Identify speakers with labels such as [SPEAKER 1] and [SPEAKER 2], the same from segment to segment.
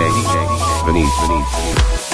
[SPEAKER 1] DJ, DJ, beneath, beneath.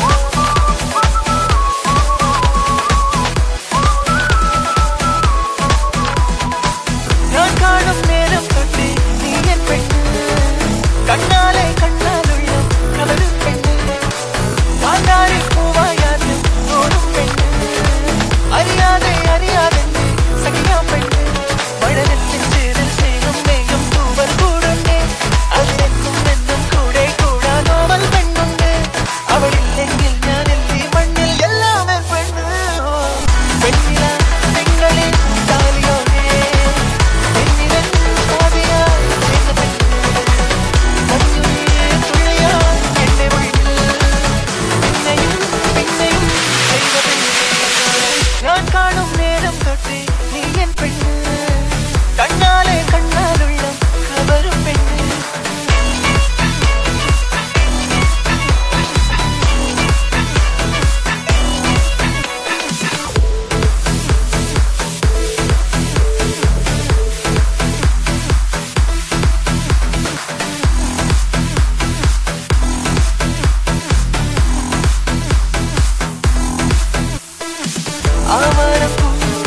[SPEAKER 2] Ahora verás con mis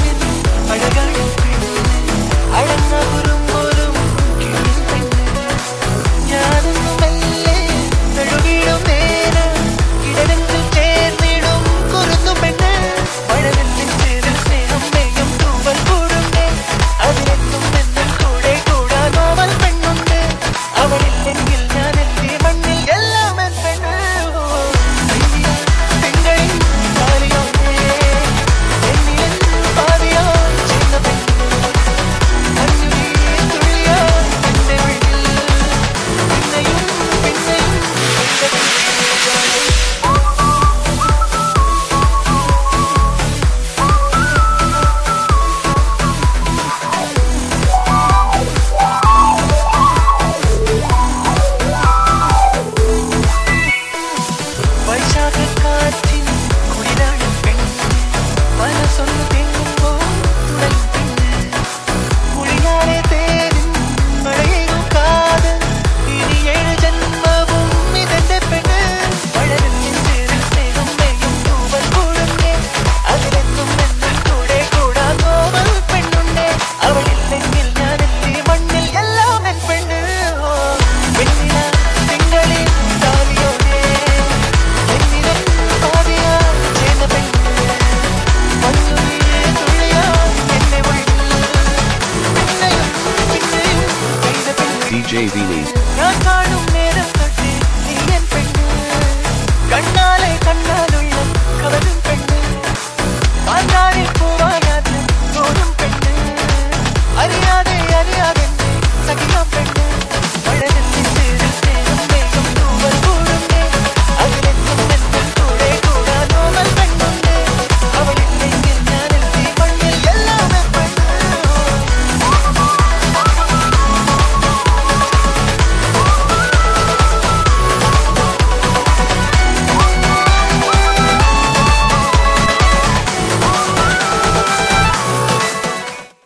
[SPEAKER 1] DJ Vini.
[SPEAKER 2] நான் காணும் நேரம் கண்ணாலே கண்ணாலும்